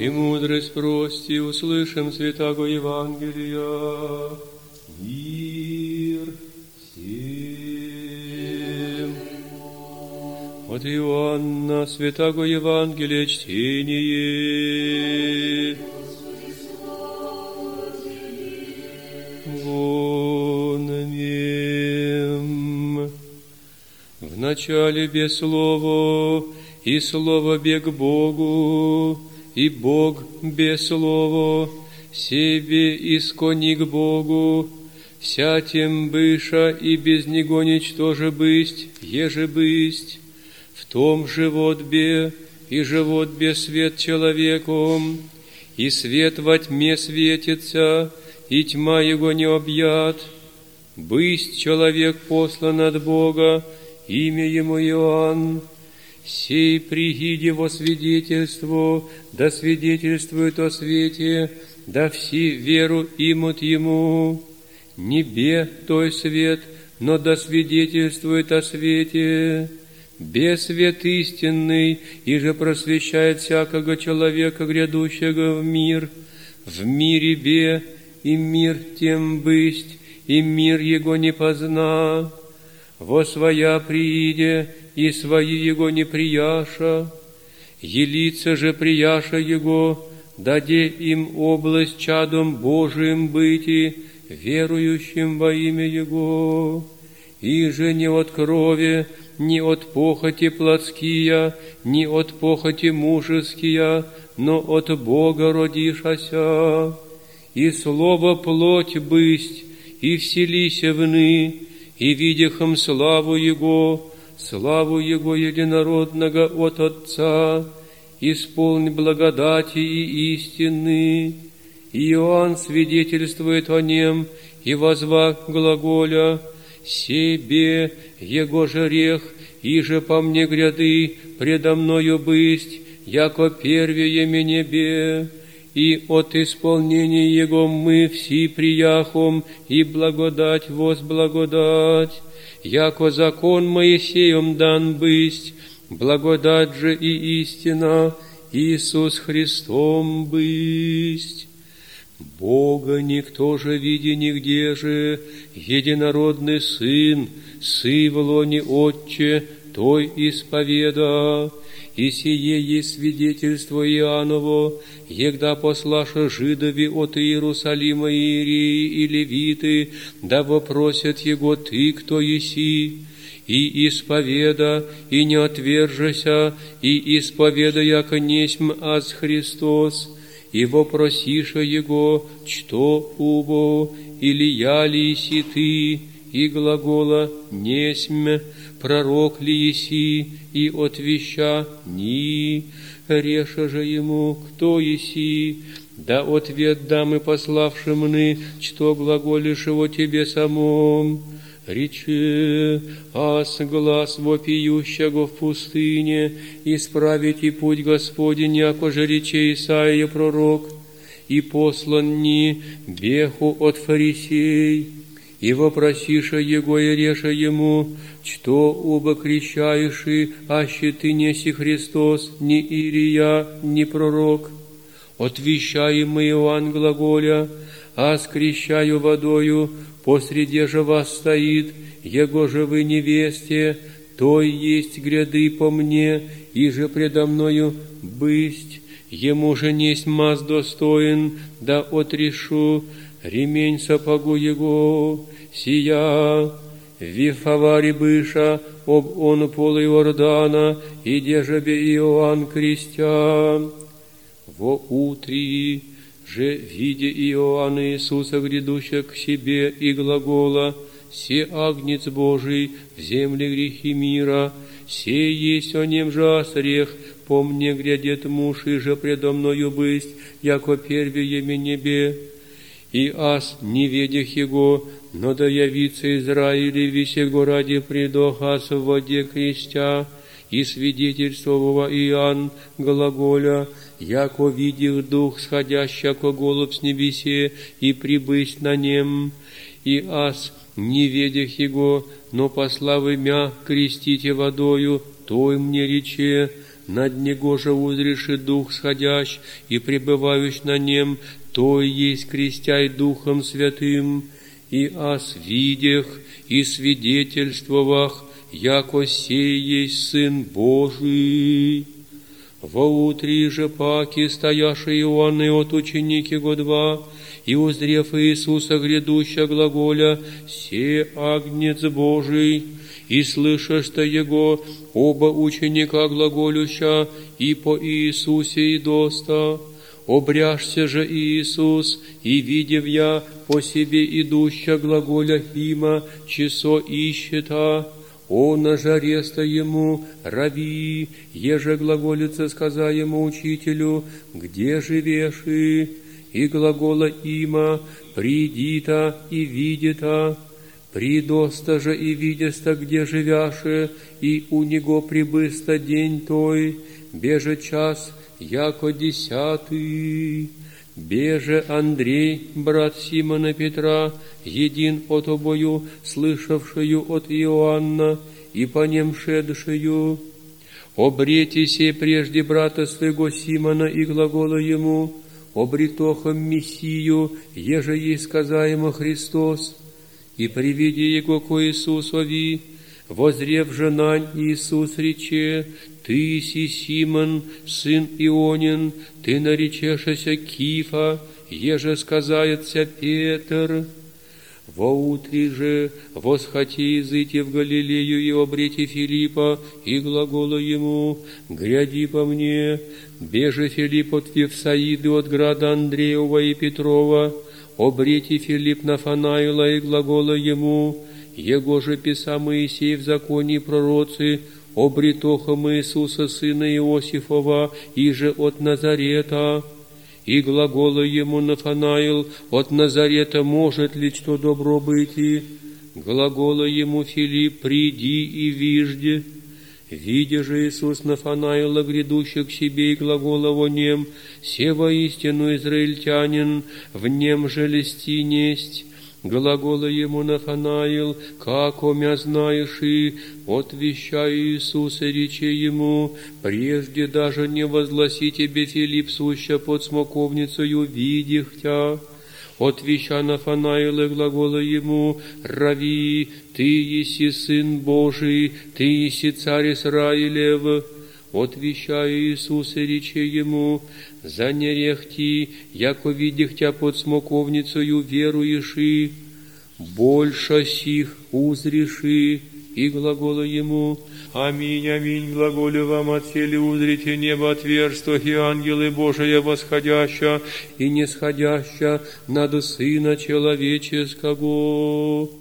Премудрость прости, услышим святаго Евангелия. Мир всем. От Иоанна святаго Евангелия чтение. В начале без слова, и слово бег Богу, и Бог без слова, себе искони к Богу, всятем быша и без него ничтоже бысть, еже бысть, в том живот бе, и живот без свет человеком, и свет во тьме светится, и тьма его не объят. Бысть человек послан от Бога, имя ему Иоанн, Сей пригиде во свидетельство, да свидетельствует о свете, да все веру имут ему. Небе той свет, но да свидетельствует о свете. Без свет истинный, и же просвещает всякого человека, грядущего в мир. В мире бе, и мир тем бысть, и мир его не позна. Во своя прииде, и свои его не прияша, елица же прияша его, даде им область чадом Божиим быти, верующим во имя Его, и же не от крови, не от похоти плотския, не от похоти мужеския, но от Бога родишася, и слово плоть бысть, и вселися вны, и видяхом славу Его, славу Его единородного от Отца, исполни благодати и истины. Иоанн свидетельствует о нем и возва глаголя, «Себе Его жерех, иже по мне гряды предо мною бысть, яко первее мне небе, и от исполнения Его мы все прияхом, и благодать воз благодать» яко закон Моисеем дан быть, благодать же и истина Иисус Христом быть. Бога никто же види нигде же, единородный Сын, Сы в лоне Отче, Той исповеда, и сие есть свидетельство Иоанново, егда послаша жидови от Иерусалима Иерии и Левиты, да вопросят его, ты кто еси, и исповеда, и не отвержася, и исповеда, яко несмь аз Христос, и вопросиша его, что убо, или я ли си ты, и глагола несмь, пророк ли еси, и отвеща ни, реша же ему, кто еси, да ответ дамы пославши мны, что глаголишь его тебе самом. Речи, ас глаз вопиющего в пустыне, исправите путь Господень, яко же рече Исаия пророк, и послан ни беху от фарисей, и вопросиша его и реша ему, что оба крещаеши, аще ты неси Христос, ни Ирия, ни пророк. Отвещаем мы Иоанн глаголя, а скрещаю водою, посреди же вас стоит, его же вы невесте, то есть гряды по мне, и же предо мною бысть, ему же несть маз достоин, да отрешу ремень сапогу его, сия Вифавари быша, об он пол Иордана, и дежебе Иоанн крестьян. Во утри же, видя Иоанна Иисуса, грядущего к себе, и глагола, «Се агнец Божий, в земле грехи мира, се есть о нем же осрех, по мне грядет муж, и же предо мною бысть, яко первее небе, и аз не ведях его, но да явится Израилеве сего ради предохас в воде крестя, и свидетельствовала Иоанн глаголя, яко видел дух, сходящего голубь с небесе, и прибысть на нем, и аз не ведях его, но послав имя крестите водою, той мне рече, над него же узреши дух сходящ и пребывающий на нем, то и есть крестяй Духом Святым, и о свидях и свидетельствовах, яко сей есть Сын Божий. Во утре же паки, стояши Иоанны от ученики го два, и узрев Иисуса грядуща глаголя, «Се агнец Божий», и слышишь-то Его, оба ученика глаголюща, и по Иисусе и доста. Обряжся же Иисус, и видев я по себе идуща глаголя Хима, часо ищета, он на жареста ему, рави, еже глаголица, сказа ему учителю, где живешь и? И глагола има, приди-то и види-то, придоста же и видеста, где живяше, и у него прибыста день той, беже час, яко десятый. Беже Андрей, брат Симона Петра, един от обою, слышавшую от Иоанна и по нем шедшую. Обрети сей прежде брата своего Симона и глагола ему, обретохом Мессию, еже ей сказаемо Христос, и приведи его к Иисусови, возрев жена Иисус рече, «Ты си Симон, сын Ионин, ты наречешься Кифа, еже сказается Петр». Во утре же восхоти изыти в Галилею и обрети Филиппа, и глагола ему, «Гряди по мне, беже Филипп от Вифсаиды от града Андреева и Петрова, обрети Филипп Нафанаила и глагола ему, его же писа Моисей в законе пророцы, обретохом Иисуса, сына Иосифова, и же от Назарета. И глагола ему Нафанаил, от Назарета может ли что добро быть? И глагола ему Филипп, приди и вижде. Видя же Иисус Нафанаила, грядущих к себе, и глагола во нем, «Се воистину израильтянин, в нем же лести несть». Глагола ему Нафанаил, как омя знаешь и, отвещая Иисуса, рече ему, прежде даже не возгласи тебе, Филипп, суща под смоковницею, видих тя. Отвеща и глагола ему, «Рави, ты еси Сын Божий, ты еси Царь Израилев». Отвещая Иисус и рече ему, «За нерехти, яко видих тя под смоковницею и, больше сих узреши». И глагола ему, Аминь, аминь, глаголю вам от сели узрите небо отверсто, и ангелы Божия восходяща и нисходяща над Сына Человеческого.